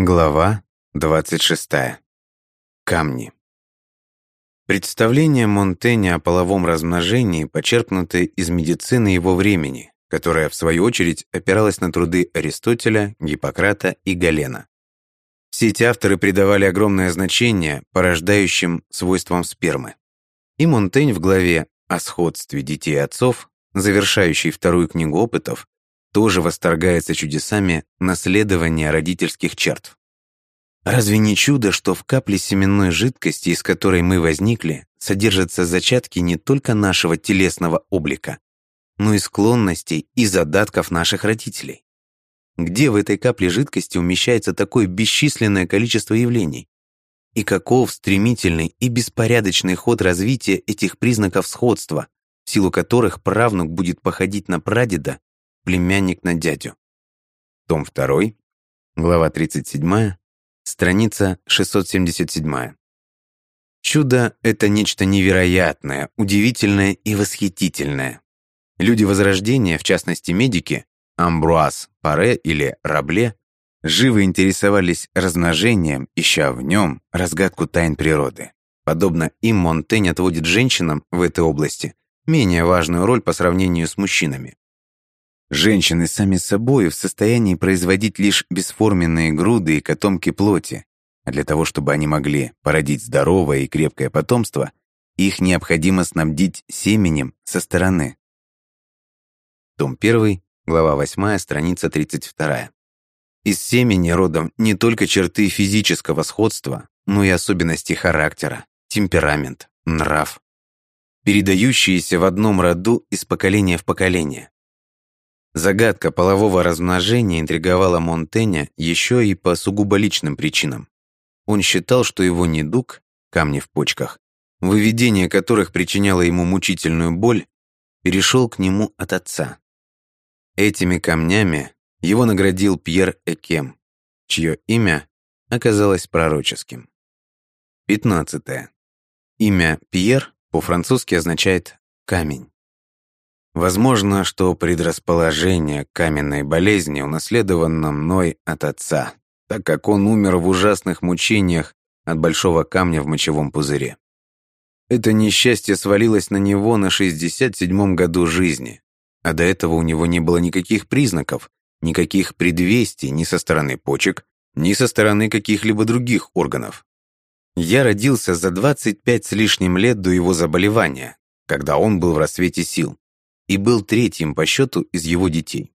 Глава 26. Камни. Представления Монтэня о половом размножении почерпнуты из медицины его времени, которая, в свою очередь, опиралась на труды Аристотеля, Гиппократа и Галена. Все эти авторы придавали огромное значение порождающим свойствам спермы. И Монтень в главе о сходстве детей и отцов, завершающей вторую книгу опытов, тоже восторгается чудесами наследования родительских черт. Разве не чудо, что в капле семенной жидкости, из которой мы возникли, содержатся зачатки не только нашего телесного облика, но и склонностей и задатков наших родителей? Где в этой капле жидкости умещается такое бесчисленное количество явлений? И каков стремительный и беспорядочный ход развития этих признаков сходства, в силу которых правнук будет походить на прадеда, племянник на дядю. Том 2, глава 37, страница 677. Чудо — это нечто невероятное, удивительное и восхитительное. Люди Возрождения, в частности медики, Амбруаз, Паре или Рабле, живо интересовались размножением, ища в нем разгадку тайн природы. Подобно им Монтень отводит женщинам в этой области менее важную роль по сравнению с мужчинами. Женщины сами собой в состоянии производить лишь бесформенные груды и котомки плоти, а для того, чтобы они могли породить здоровое и крепкое потомство, их необходимо снабдить семенем со стороны. Том 1, глава 8, страница 32. Из семени родом не только черты физического сходства, но и особенности характера, темперамент, нрав, передающиеся в одном роду из поколения в поколение. Загадка полового размножения интриговала Монтэня еще и по сугубо личным причинам. Он считал, что его недуг, камни в почках, выведение которых причиняло ему мучительную боль, перешел к нему от отца. Этими камнями его наградил Пьер Экем, чье имя оказалось пророческим. 15. Имя Пьер по-французски означает «камень». Возможно, что предрасположение к каменной болезни унаследовано мной от отца, так как он умер в ужасных мучениях от большого камня в мочевом пузыре. Это несчастье свалилось на него на 67-м году жизни, а до этого у него не было никаких признаков, никаких предвестий ни со стороны почек, ни со стороны каких-либо других органов. Я родился за 25 с лишним лет до его заболевания, когда он был в расцвете сил и был третьим по счету из его детей.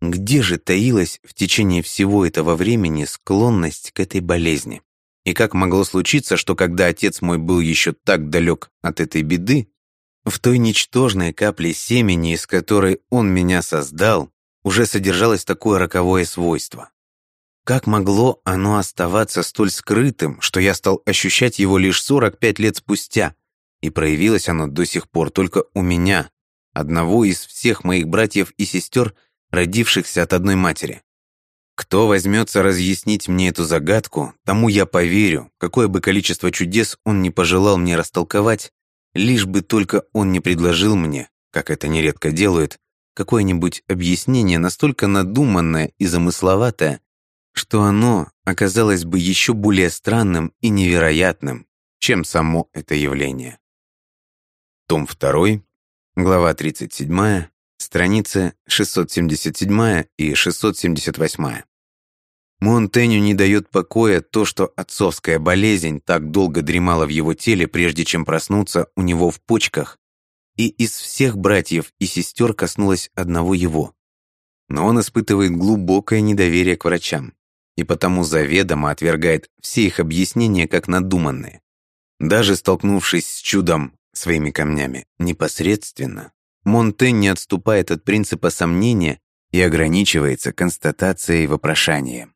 Где же таилась в течение всего этого времени склонность к этой болезни? И как могло случиться, что когда отец мой был еще так далек от этой беды, в той ничтожной капле семени, из которой он меня создал, уже содержалось такое роковое свойство? Как могло оно оставаться столь скрытым, что я стал ощущать его лишь 45 лет спустя, и проявилось оно до сих пор только у меня, одного из всех моих братьев и сестер, родившихся от одной матери. Кто возьмется разъяснить мне эту загадку, тому я поверю, какое бы количество чудес он не пожелал мне растолковать, лишь бы только он не предложил мне, как это нередко делают, какое-нибудь объяснение настолько надуманное и замысловатое, что оно оказалось бы еще более странным и невероятным, чем само это явление. Том 2, Глава 37, страницы 677 и 678. Монтеню не дает покоя то, что отцовская болезнь так долго дремала в его теле, прежде чем проснуться у него в почках, и из всех братьев и сестер коснулась одного его. Но он испытывает глубокое недоверие к врачам, и потому заведомо отвергает все их объяснения как надуманные. Даже столкнувшись с чудом своими камнями непосредственно, Монтень не отступает от принципа сомнения и ограничивается констатацией вопрошанием.